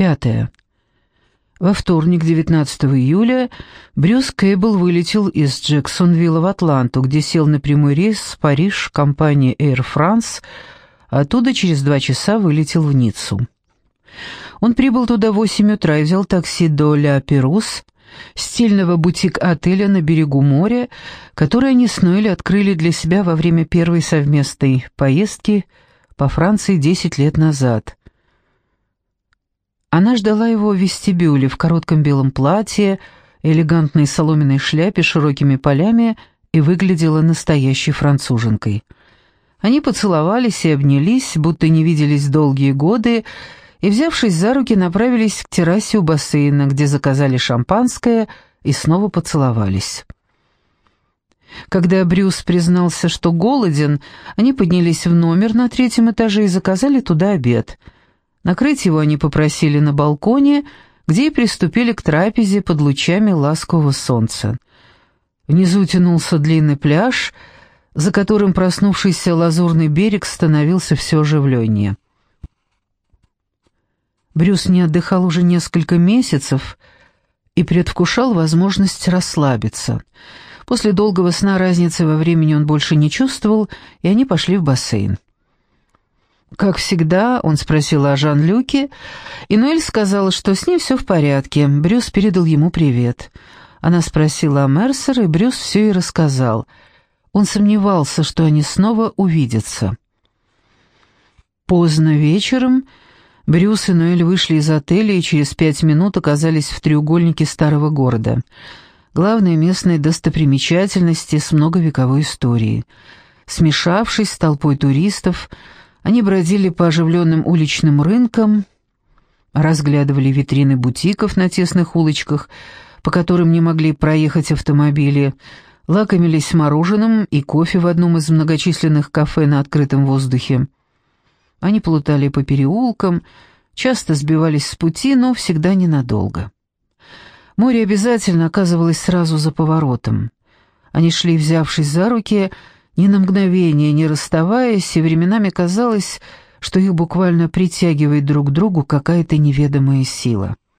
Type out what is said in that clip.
Пятое. Во вторник, 19 июля, Брюс Кейбл вылетел из Джексонвилла в Атланту, где сел на прямой рейс в Париж компании Air France, оттуда через два часа вылетел в Ниццу. Он прибыл туда в 8 утра и взял такси до Ля Перус, стильного бутик-отеля на берегу моря, который они с Ноэль открыли для себя во время первой совместной поездки по Франции 10 лет назад. Она ждала его в вестибюле в коротком белом платье, элегантной соломенной шляпе с широкими полями и выглядела настоящей француженкой. Они поцеловались и обнялись, будто не виделись долгие годы, и, взявшись за руки, направились к террасе у бассейна, где заказали шампанское и снова поцеловались. Когда Брюс признался, что голоден, они поднялись в номер на третьем этаже и заказали туда обед. Накрыть его они попросили на балконе, где и приступили к трапезе под лучами ласкового солнца. Внизу тянулся длинный пляж, за которым проснувшийся лазурный берег становился все оживленнее. Брюс не отдыхал уже несколько месяцев и предвкушал возможность расслабиться. После долгого сна разницы во времени он больше не чувствовал, и они пошли в бассейн. Как всегда, он спросил о Жан-Люке, и Ноэль сказала, что с ней все в порядке. Брюс передал ему привет. Она спросила о Мерсер, и Брюс все ей рассказал. Он сомневался, что они снова увидятся. Поздно вечером Брюс и Ноэль вышли из отеля и через пять минут оказались в треугольнике старого города. Главной местной достопримечательности с многовековой историей. Смешавшись с толпой туристов, они бродили по оживленным уличным рынкам, разглядывали витрины бутиков на тесных улочках, по которым не могли проехать автомобили, лакомились мороженым и кофе в одном из многочисленных кафе на открытом воздухе. Они плутали по переулкам, часто сбивались с пути, но всегда ненадолго. Море обязательно оказывалось сразу за поворотом. Они шли, взявшись за руки, ни на мгновение не расставаясь, и временами казалось, что их буквально притягивает друг к другу какая-то неведомая сила.